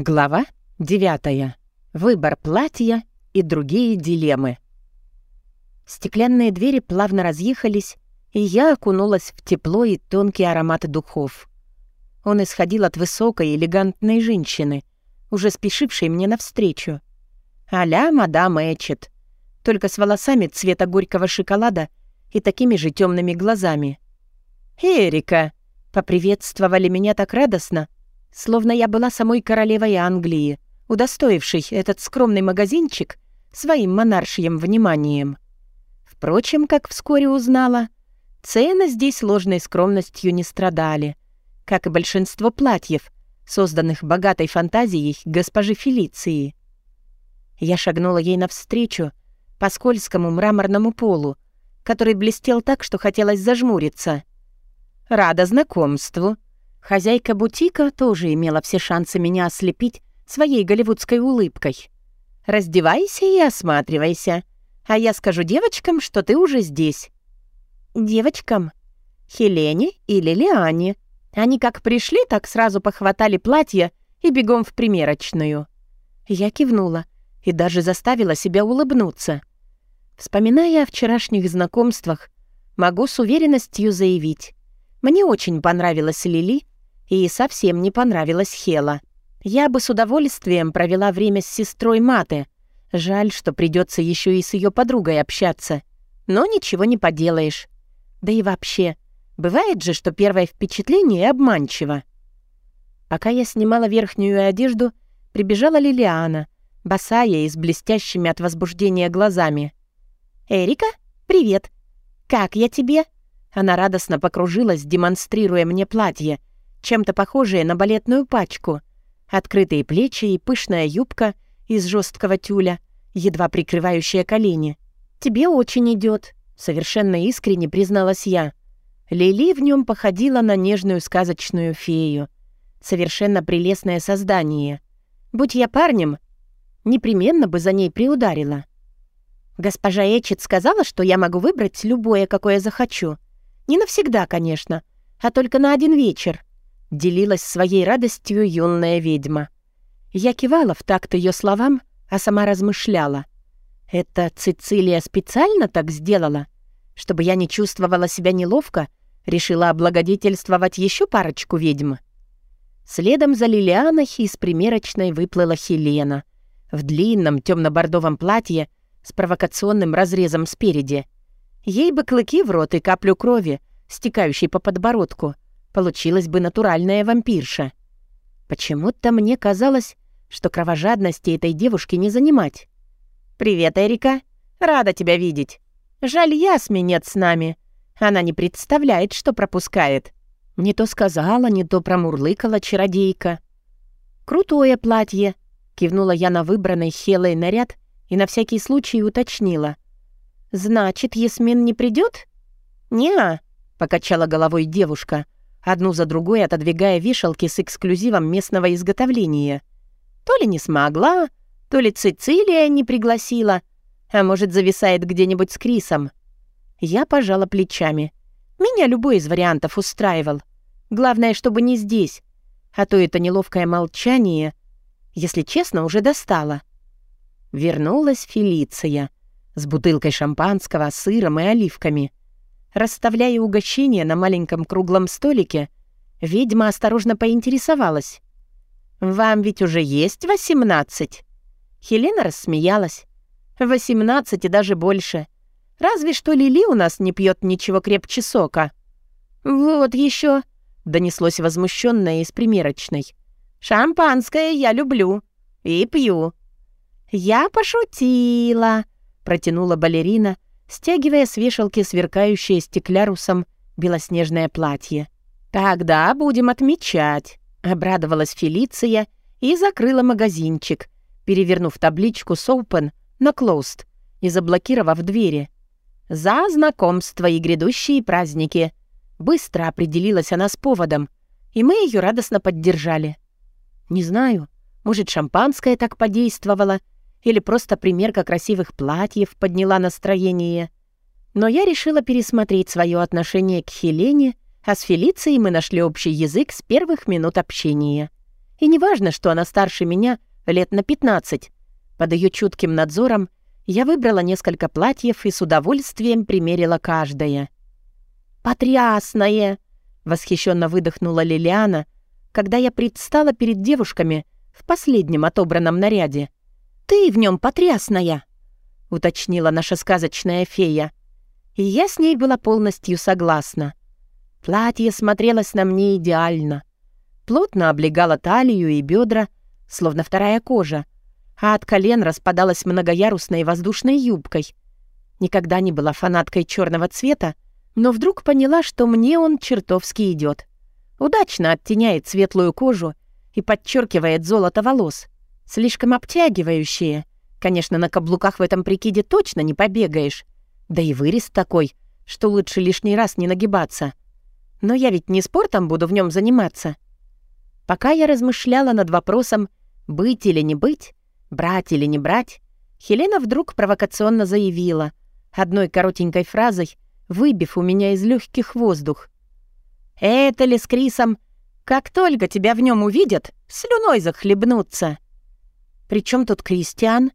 Глава 9. Выбор платья и другие дилеммы. Стеклянные двери плавно разъехались, и я окунулась в тепло и тонкий аромат духов. Он исходил от высокой, элегантной женщины, уже спешившей мне навстречу. а мадам Эчет, только с волосами цвета горького шоколада и такими же темными глазами. «Эрика!» — поприветствовали меня так радостно, словно я была самой королевой Англии, удостоившей этот скромный магазинчик своим монаршьим вниманием. Впрочем, как вскоре узнала, цены здесь ложной скромностью не страдали, как и большинство платьев, созданных богатой фантазией госпожи Фелиции. Я шагнула ей навстречу по скользкому мраморному полу, который блестел так, что хотелось зажмуриться. «Рада знакомству», Хозяйка бутика тоже имела все шансы меня ослепить своей голливудской улыбкой. «Раздевайся и осматривайся, а я скажу девочкам, что ты уже здесь». «Девочкам? Хелене или Лиане?» Они как пришли, так сразу похватали платье и бегом в примерочную. Я кивнула и даже заставила себя улыбнуться. Вспоминая о вчерашних знакомствах, могу с уверенностью заявить. Мне очень понравилась Лили и совсем не понравилась Хела. Я бы с удовольствием провела время с сестрой Маты. Жаль, что придется еще и с ее подругой общаться. Но ничего не поделаешь. Да и вообще, бывает же, что первое впечатление обманчиво. Пока я снимала верхнюю одежду, прибежала Лилиана, босая и с блестящими от возбуждения глазами. «Эрика, привет! Как я тебе?» Она радостно покружилась, демонстрируя мне платье, чем-то похожее на балетную пачку. Открытые плечи и пышная юбка из жесткого тюля, едва прикрывающая колени. «Тебе очень идет, совершенно искренне призналась я. Лили в нем походила на нежную сказочную фею. Совершенно прелестное создание. Будь я парнем, непременно бы за ней приударила. Госпожа Эчет сказала, что я могу выбрать любое, какое захочу. Не навсегда, конечно, а только на один вечер. Делилась своей радостью юная ведьма. Я кивала в такт ее словам, а сама размышляла. Это Цицилия специально так сделала? Чтобы я не чувствовала себя неловко, решила облагодетельствовать еще парочку ведьм. Следом за Лилианой из примерочной выплыла Хелена в длинном темно-бордовом платье с провокационным разрезом спереди. Ей бы клыки в рот и каплю крови, стекающей по подбородку — получилась бы натуральная вампирша. Почему-то мне казалось, что кровожадности этой девушки не занимать. «Привет, Эрика. Рада тебя видеть. Жаль, Ясми нет с нами. Она не представляет, что пропускает». Не то сказала, не то промурлыкала чародейка. «Крутое платье», — кивнула я на выбранный Хелой наряд и на всякий случай уточнила. «Значит, Ясмин не придет? «Не-а», покачала головой девушка — одну за другой отодвигая вешалки с эксклюзивом местного изготовления. То ли не смогла, то ли Цицилия не пригласила, а может, зависает где-нибудь с Крисом. Я пожала плечами. Меня любой из вариантов устраивал. Главное, чтобы не здесь. А то это неловкое молчание, если честно, уже достало. Вернулась Фелиция с бутылкой шампанского, сыром и оливками — Расставляя угощение на маленьком круглом столике, ведьма осторожно поинтересовалась. «Вам ведь уже есть восемнадцать?» Хелена рассмеялась. «Восемнадцать и даже больше. Разве что Лили у нас не пьет ничего крепче сока». «Вот еще», — донеслось возмущенное из примерочной. «Шампанское я люблю и пью». «Я пошутила», — протянула балерина, — стягивая с вешалки сверкающее стеклярусом белоснежное платье. «Тогда будем отмечать», — обрадовалась Фелиция и закрыла магазинчик, перевернув табличку с «Open» на «Closed» и заблокировав двери. «За знакомство и грядущие праздники». Быстро определилась она с поводом, и мы ее радостно поддержали. Не знаю, может, шампанское так подействовало — или просто примерка красивых платьев подняла настроение. Но я решила пересмотреть свое отношение к Хелене, а с Фелицией мы нашли общий язык с первых минут общения. И неважно, что она старше меня лет на 15. Под ее чутким надзором я выбрала несколько платьев и с удовольствием примерила каждое. «Потрясное!» — восхищенно выдохнула Лилиана, когда я предстала перед девушками в последнем отобранном наряде. «Ты в нем потрясная!» — уточнила наша сказочная фея. И я с ней была полностью согласна. Платье смотрелось на мне идеально. Плотно облегало талию и бедра, словно вторая кожа, а от колен распадалась многоярусной воздушной юбкой. Никогда не была фанаткой черного цвета, но вдруг поняла, что мне он чертовски идет. Удачно оттеняет светлую кожу и подчеркивает золото волос, слишком обтягивающие — Конечно, на каблуках в этом прикиде точно не побегаешь. Да и вырез такой, что лучше лишний раз не нагибаться. Но я ведь не спортом буду в нем заниматься. Пока я размышляла над вопросом, быть или не быть, брать или не брать, Хелена вдруг провокационно заявила, одной коротенькой фразой, выбив у меня из легких воздух. «Это ли с Крисом? Как только тебя в нем увидят, слюной захлебнутся!» «Причем тут Кристиан?»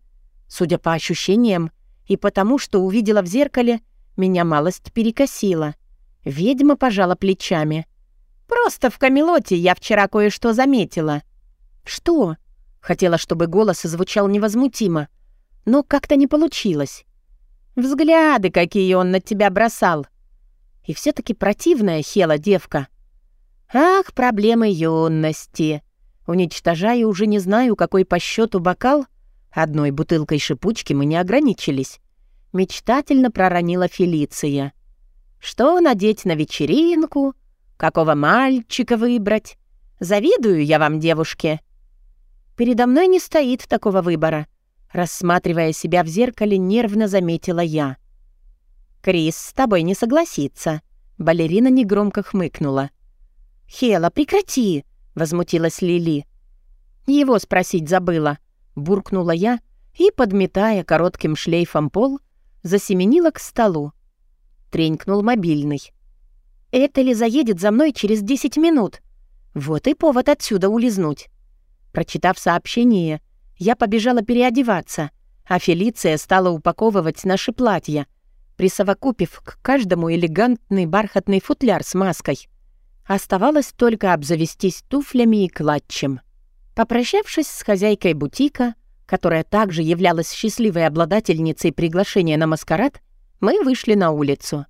Судя по ощущениям и потому, что увидела в зеркале, меня малость перекосила. Ведьма пожала плечами. «Просто в Камелоте я вчера кое-что заметила». «Что?» Хотела, чтобы голос звучал невозмутимо, но как-то не получилось. «Взгляды, какие он на тебя бросал!» И все таки противная хела девка. «Ах, проблемы юности!» Уничтожая уже не знаю, какой по счету бокал, Одной бутылкой шипучки мы не ограничились. Мечтательно проронила Фелиция. Что надеть на вечеринку? Какого мальчика выбрать? Завидую я вам, девушки. Передо мной не стоит такого выбора. Рассматривая себя в зеркале, нервно заметила я. «Крис с тобой не согласится», — балерина негромко хмыкнула. «Хела, прекрати!» — возмутилась Лили. «Его спросить забыла», буркнула я и, подметая коротким шлейфом пол, засеменила к столу. Тренькнул мобильный. «Это ли заедет за мной через 10 минут?» Вот и повод отсюда улизнуть. Прочитав сообщение, я побежала переодеваться, а Фелиция стала упаковывать наши платья, присовокупив к каждому элегантный бархатный футляр с маской. Оставалось только обзавестись туфлями и клатчем. Попрощавшись с хозяйкой бутика, которая также являлась счастливой обладательницей приглашения на маскарад, мы вышли на улицу.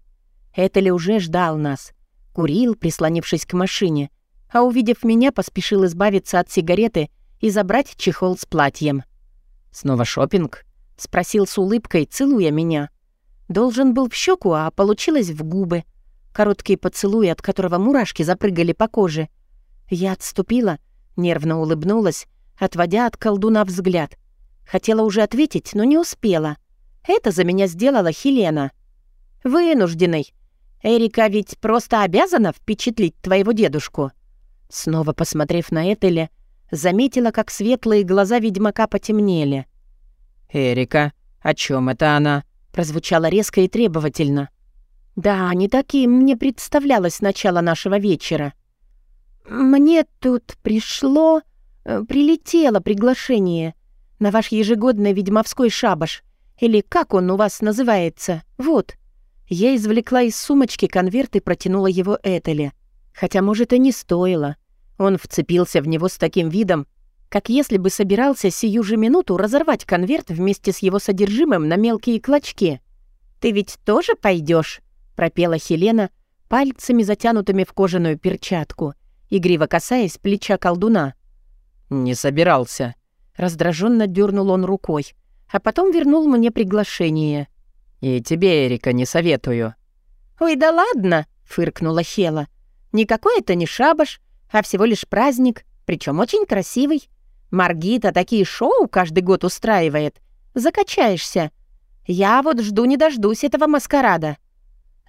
Этели уже ждал нас. Курил, прислонившись к машине, а увидев меня, поспешил избавиться от сигареты и забрать чехол с платьем. «Снова шопинг? спросил с улыбкой, целуя меня. Должен был в щеку, а получилось в губы. Короткий поцелуй, от которого мурашки запрыгали по коже. Я отступила — Нервно улыбнулась, отводя от колдуна взгляд. Хотела уже ответить, но не успела. Это за меня сделала Хелена. «Вынужденный. Эрика ведь просто обязана впечатлить твоего дедушку». Снова посмотрев на Этеля, заметила, как светлые глаза ведьмака потемнели. «Эрика, о чем это она?» прозвучало резко и требовательно. «Да, не таким мне представлялось начало нашего вечера». «Мне тут пришло... Э, прилетело приглашение на ваш ежегодный ведьмовской шабаш. Или как он у вас называется? Вот». Я извлекла из сумочки конверт и протянула его Этеле. Хотя, может, и не стоило. Он вцепился в него с таким видом, как если бы собирался сию же минуту разорвать конверт вместе с его содержимым на мелкие клочки. «Ты ведь тоже пойдешь? Пропела Хелена, пальцами затянутыми в кожаную перчатку игриво касаясь плеча колдуна. «Не собирался». Раздраженно дернул он рукой, а потом вернул мне приглашение. «И тебе, Эрика, не советую». «Ой, да ладно!» — фыркнула Хела. «Никакой это не шабаш, а всего лишь праздник, причем очень красивый. Маргита такие шоу каждый год устраивает. Закачаешься. Я вот жду не дождусь этого маскарада».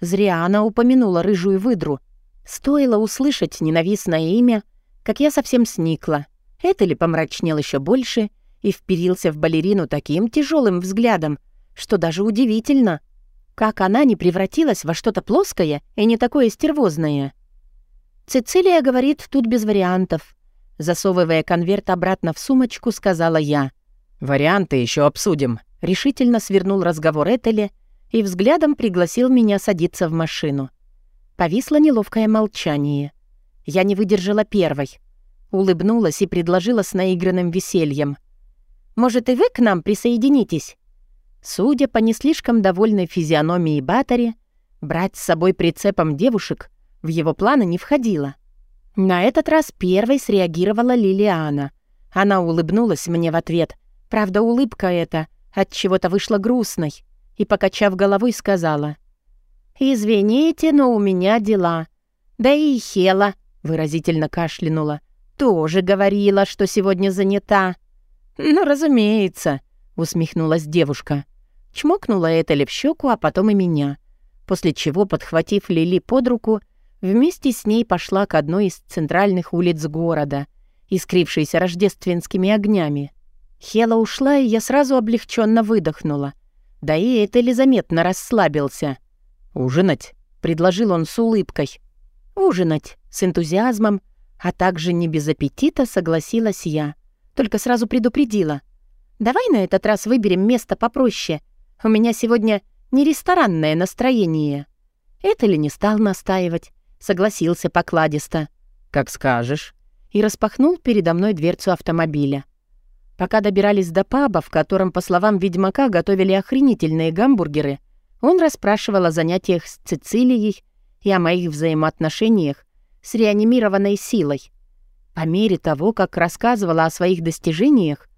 Зря она упомянула рыжую выдру, Стоило услышать ненавистное имя, как я совсем сникла. Это ли помрачнел еще больше и вперился в балерину таким тяжелым взглядом, что даже удивительно, как она не превратилась во что-то плоское и не такое стервозное. Цицилия говорит, тут без вариантов. Засовывая конверт обратно в сумочку, сказала я. «Варианты еще обсудим», — решительно свернул разговор Этели и взглядом пригласил меня садиться в машину. Повисло неловкое молчание. Я не выдержала первой. Улыбнулась и предложила с наигранным весельем. «Может, и вы к нам присоединитесь?» Судя по не слишком довольной физиономии Батари, брать с собой прицепом девушек в его планы не входило. На этот раз первой среагировала Лилиана. Она улыбнулась мне в ответ. Правда, улыбка эта от чего-то вышла грустной и, покачав головой, сказала. «Извините, но у меня дела. Да и Хела», — выразительно кашлянула, «тоже говорила, что сегодня занята». «Ну, разумеется», — усмехнулась девушка. Чмокнула Этели в щеку, а потом и меня. После чего, подхватив Лили под руку, вместе с ней пошла к одной из центральных улиц города, искрившейся рождественскими огнями. Хела ушла, и я сразу облегченно выдохнула. Да и Этели заметно расслабился. «Ужинать?» — предложил он с улыбкой. «Ужинать» с энтузиазмом, а также не без аппетита согласилась я. Только сразу предупредила. «Давай на этот раз выберем место попроще. У меня сегодня не ресторанное настроение». Это ли не стал настаивать, согласился покладисто. «Как скажешь». И распахнул передо мной дверцу автомобиля. Пока добирались до паба, в котором, по словам ведьмака, готовили охренительные гамбургеры, он расспрашивал о занятиях с Цицилией и о моих взаимоотношениях с реанимированной силой. По мере того, как рассказывала о своих достижениях,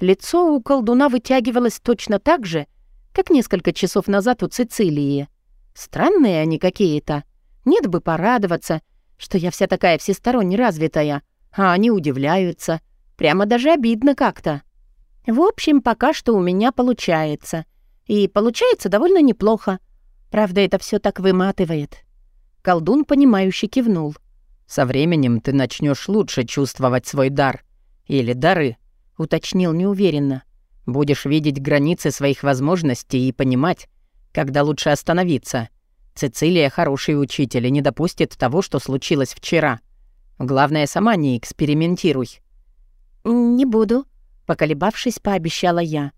лицо у колдуна вытягивалось точно так же, как несколько часов назад у Цицилии. Странные они какие-то. Нет бы порадоваться, что я вся такая всесторонне развитая, а они удивляются. Прямо даже обидно как-то. В общем, пока что у меня получается. И получается довольно неплохо. Правда, это все так выматывает. Колдун, понимающе кивнул. «Со временем ты начнешь лучше чувствовать свой дар. Или дары», — уточнил неуверенно. «Будешь видеть границы своих возможностей и понимать, когда лучше остановиться. Цицилия хороший учитель и не допустит того, что случилось вчера. Главное, сама не экспериментируй». «Не буду», — поколебавшись, пообещала я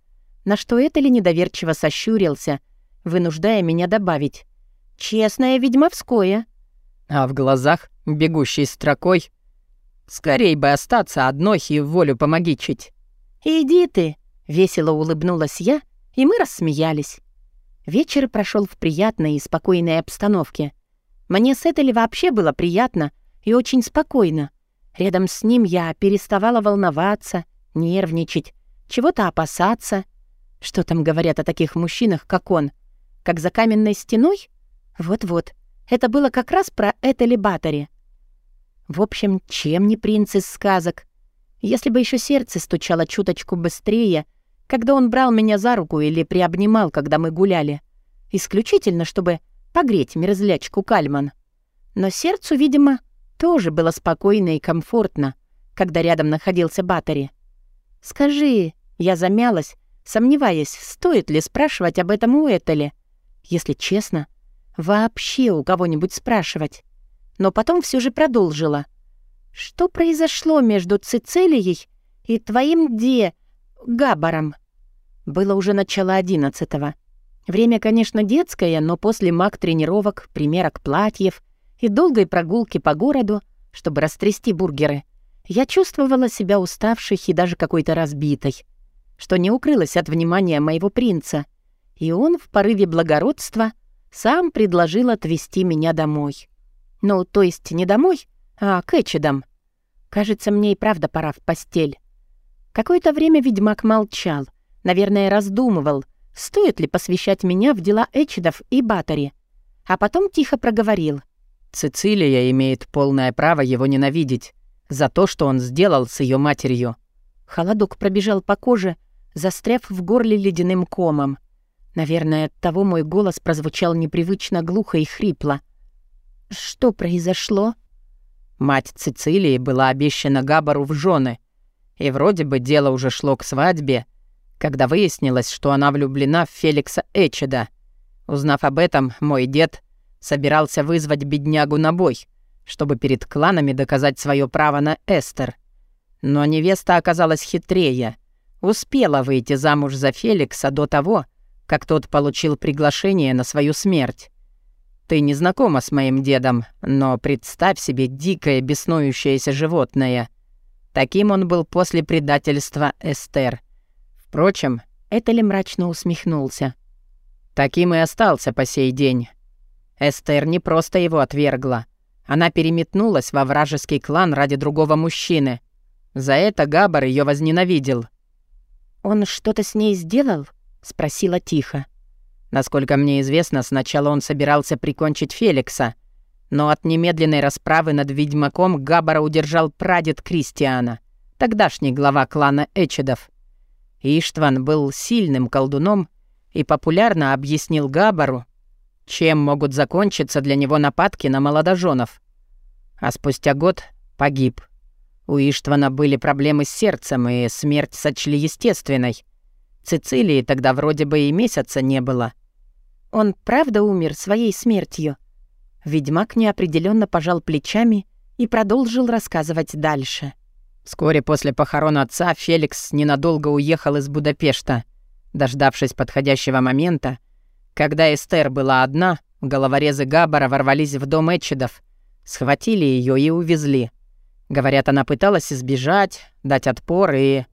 на что это ли недоверчиво сощурился, вынуждая меня добавить. «Честное ведьмовское». А в глазах, бегущей строкой, «Скорей бы остаться одной и волю помогичить». «Иди ты», — весело улыбнулась я, и мы рассмеялись. Вечер прошел в приятной и спокойной обстановке. Мне с Этели вообще было приятно и очень спокойно. Рядом с ним я переставала волноваться, нервничать, чего-то опасаться — что там говорят о таких мужчинах, как он? Как за каменной стеной? Вот-вот. Это было как раз про Этели Баттери. В общем, чем не принц из сказок? Если бы еще сердце стучало чуточку быстрее, когда он брал меня за руку или приобнимал, когда мы гуляли. Исключительно, чтобы погреть мерзлячку Кальман. Но сердцу, видимо, тоже было спокойно и комфортно, когда рядом находился Баттери. «Скажи», — я замялась, сомневаясь, стоит ли спрашивать об этом у Этели. Если честно, вообще у кого-нибудь спрашивать. Но потом все же продолжила. «Что произошло между Цицилией и твоим Де... Габаром?» Было уже начало одиннадцатого. Время, конечно, детское, но после маг-тренировок, примерок платьев и долгой прогулки по городу, чтобы растрясти бургеры, я чувствовала себя уставшей и даже какой-то разбитой что не укрылось от внимания моего принца, и он в порыве благородства сам предложил отвезти меня домой. Ну, то есть не домой, а к Эчидам. Кажется, мне и правда пора в постель. Какое-то время ведьмак молчал, наверное, раздумывал, стоит ли посвящать меня в дела Эчидов и Батари. А потом тихо проговорил. «Цицилия имеет полное право его ненавидеть за то, что он сделал с ее матерью». Холодок пробежал по коже, застряв в горле ледяным комом. Наверное, от того мой голос прозвучал непривычно глухо и хрипло. «Что произошло?» Мать Цицилии была обещана Габару в жены, и вроде бы дело уже шло к свадьбе, когда выяснилось, что она влюблена в Феликса Эчеда. Узнав об этом, мой дед собирался вызвать беднягу на бой, чтобы перед кланами доказать свое право на Эстер. Но невеста оказалась хитрее. Успела выйти замуж за Феликса до того, как тот получил приглашение на свою смерть. Ты не знакома с моим дедом, но представь себе дикое беснующееся животное. Таким он был после предательства Эстер. Впрочем, Этели мрачно усмехнулся. Таким и остался по сей день. Эстер не просто его отвергла. Она переметнулась во вражеский клан ради другого мужчины. За это Габар ее возненавидел. «Он что-то с ней сделал?» — спросила тихо. Насколько мне известно, сначала он собирался прикончить Феликса, но от немедленной расправы над ведьмаком Габбара удержал прадед Кристиана, тогдашний глава клана Эчедов. Иштван был сильным колдуном и популярно объяснил Габару, чем могут закончиться для него нападки на молодоженов. А спустя год погиб. У Иштвана были проблемы с сердцем, и смерть сочли естественной. Цицилии тогда вроде бы и месяца не было — он правда умер своей смертью?» Ведьмак неопределенно пожал плечами и продолжил рассказывать дальше. Вскоре после похорон отца Феликс ненадолго уехал из Будапешта. Дождавшись подходящего момента, когда Эстер была одна, головорезы Габбара ворвались в дом Этчидов, схватили ее и увезли. Говорят, она пыталась избежать, дать отпор и...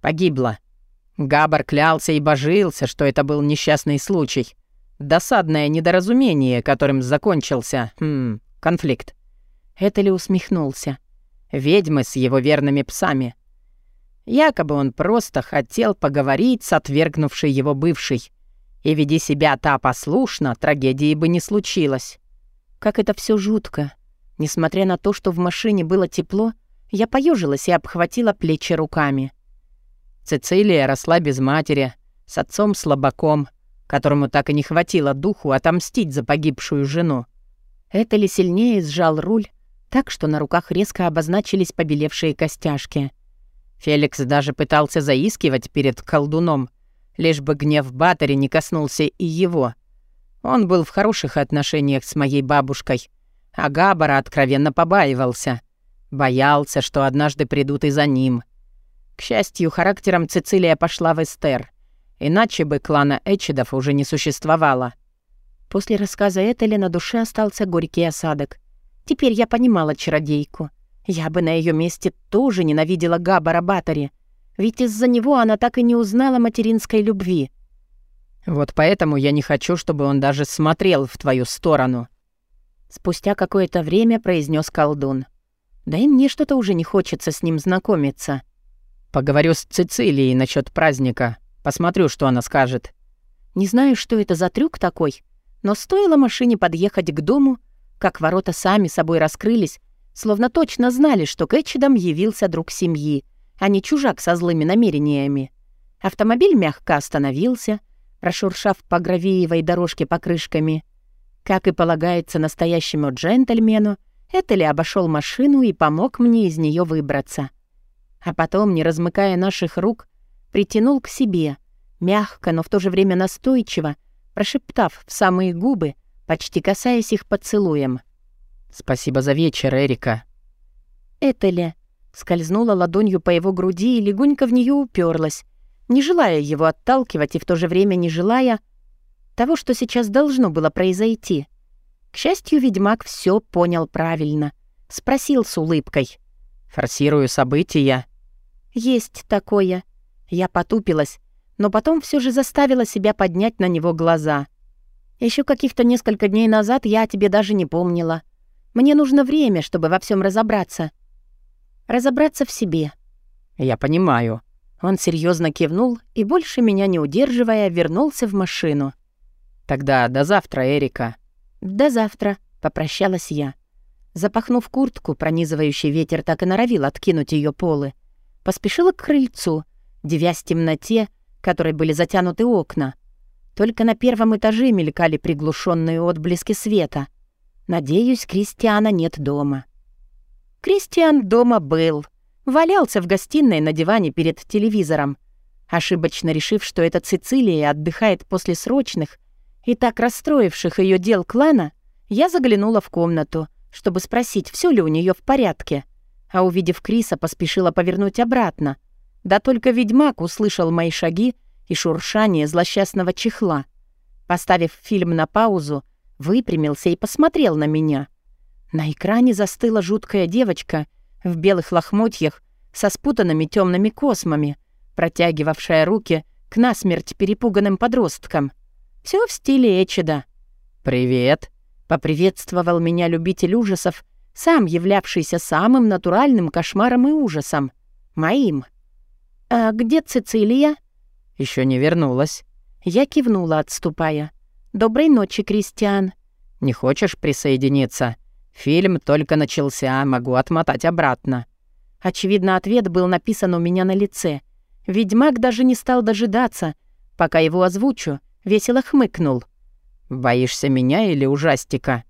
погибла. Габар клялся и божился, что это был несчастный случай. Досадное недоразумение, которым закончился, хм, конфликт. Этели усмехнулся. Ведьмы с его верными псами. Якобы он просто хотел поговорить с отвергнувшей его бывшей. И веди себя та послушно, трагедии бы не случилось. Как это все жутко. Несмотря на то, что в машине было тепло, я поежилась и обхватила плечи руками. Цицилия росла без матери, с отцом слабаком — которому так и не хватило духу отомстить за погибшую жену. Это ли сильнее сжал руль, так что на руках резко обозначились побелевшие костяшки. Феликс даже пытался заискивать перед колдуном, лишь бы гнев Баттери не коснулся и его. Он был в хороших отношениях с моей бабушкой, а Габара откровенно побаивался. Боялся, что однажды придут и за ним. К счастью, характером Цицилия пошла в Эстер. Иначе бы клана Эчидов уже не существовало. После рассказа Этели на душе остался горький осадок. Теперь я понимала чародейку. Я бы на ее месте тоже ненавидела Габара Батари, ведь из-за него она так и не узнала материнской любви. Вот поэтому я не хочу, чтобы он даже смотрел в твою сторону. Спустя какое-то время произнес колдун. Да и мне что-то уже не хочется с ним знакомиться. Поговорю с Цицилией насчет праздника. Посмотрю, что она скажет. Не знаю, что это за трюк такой, но стоило машине подъехать к дому, как ворота сами собой раскрылись, словно точно знали, что к Этчидам явился друг семьи, а не чужак со злыми намерениями. Автомобиль мягко остановился, прошуршав по гравиевой дорожке покрышками. Как и полагается настоящему джентльмену, Этели обошел машину и помог мне из нее выбраться. А потом, не размыкая наших рук, притянул к себе, мягко, но в то же время настойчиво, прошептав в самые губы, почти касаясь их поцелуем. «Спасибо за вечер, Эрика». «Это ли?» Скользнула ладонью по его груди и легонько в нее уперлась, не желая его отталкивать и в то же время не желая того, что сейчас должно было произойти. К счастью, ведьмак все понял правильно. Спросил с улыбкой. «Форсирую события». «Есть такое», я потупилась, но потом все же заставила себя поднять на него глаза. Еще каких-то несколько дней назад я о тебе даже не помнила. Мне нужно время, чтобы во всем разобраться. Разобраться в себе. Я понимаю. Он серьезно кивнул и, больше меня не удерживая, вернулся в машину. Тогда до завтра, Эрика. До завтра, попрощалась я. Запахнув куртку, пронизывающий ветер так и норовил откинуть ее полы, поспешила к крыльцу — девясь темноте, которой были затянуты окна. Только на первом этаже мелькали приглушенные отблески света. Надеюсь, Кристиана нет дома. Кристиан дома был. Валялся в гостиной на диване перед телевизором, ошибочно решив, что это Цицилия отдыхает после срочных и так расстроивших ее дел клана, я заглянула в комнату, чтобы спросить, все ли у нее в порядке. а увидев Криса, поспешила повернуть обратно. Да только ведьмак услышал мои шаги и шуршание злосчастного чехла. Поставив фильм на паузу, выпрямился и посмотрел на меня. На экране застыла жуткая девочка в белых лохмотьях со спутанными темными космами, протягивавшая руки к насмерть перепуганным подросткам. Все в стиле Эчеда. «Привет», — поприветствовал меня любитель ужасов, сам являвшийся самым натуральным кошмаром и ужасом. Моим. «А где Цицилия?» Еще не вернулась. Я кивнула, отступая. «Доброй ночи, Кристиан». «Не хочешь присоединиться? Фильм только начался, могу отмотать обратно». Очевидно, ответ был написан у меня на лице. Ведьмак даже не стал дожидаться, пока его озвучу, весело хмыкнул. «Боишься меня или ужастика?»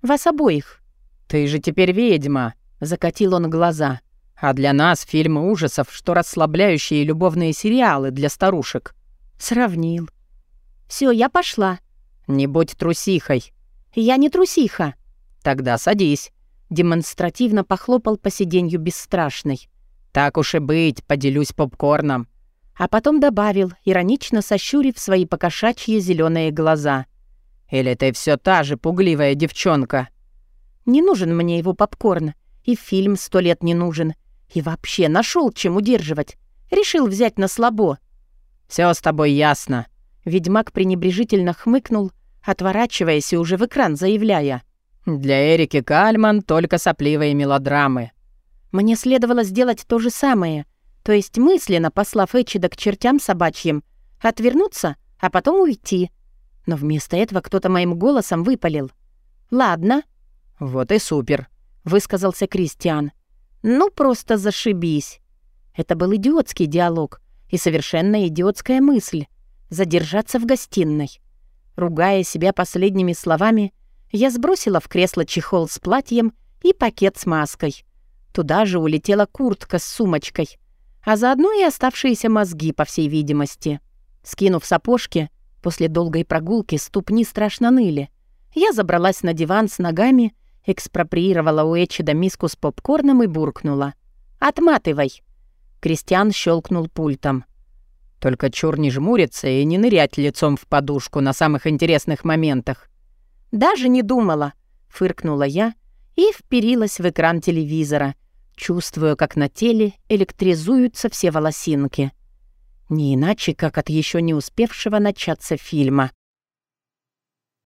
«Вас обоих». «Ты же теперь ведьма», — закатил он глаза. «А для нас фильмы ужасов, что расслабляющие любовные сериалы для старушек». Сравнил. Все, я пошла». «Не будь трусихой». «Я не трусиха». «Тогда садись». Демонстративно похлопал по сиденью бесстрашный. «Так уж и быть, поделюсь попкорном». А потом добавил, иронично сощурив свои покошачьи зеленые глаза. «Или ты все та же пугливая девчонка?» «Не нужен мне его попкорн. И фильм сто лет не нужен. И вообще нашел чем удерживать. Решил взять на слабо. Все с тобой ясно». Ведьмак пренебрежительно хмыкнул, отворачиваясь и уже в экран заявляя. «Для Эрики Кальман только сопливые мелодрамы». Мне следовало сделать то же самое, то есть мысленно, послав Эчида к чертям собачьим, отвернуться, а потом уйти. Но вместо этого кто-то моим голосом выпалил. «Ладно». «Вот и супер», — высказался Кристиан. «Ну, просто зашибись». Это был идиотский диалог, и совершенно идиотская мысль — задержаться в гостиной. Ругая себя последними словами, я сбросила в кресло чехол с платьем и пакет с маской. Туда же улетела куртка с сумочкой, а заодно и оставшиеся мозги, по всей видимости. Скинув сапожки, после долгой прогулки ступни страшно ныли. Я забралась на диван с ногами, экспроприировала у Эчида миску с попкорном и буркнула. «Отматывай!» Кристиан щелкнул пультом. «Только чур не жмуриться и не нырять лицом в подушку на самых интересных моментах». «Даже не думала», — фыркнула я и вперилась в экран телевизора, чувствуя, как на теле электризуются все волосинки. Не иначе, как от еще не успевшего начаться фильма.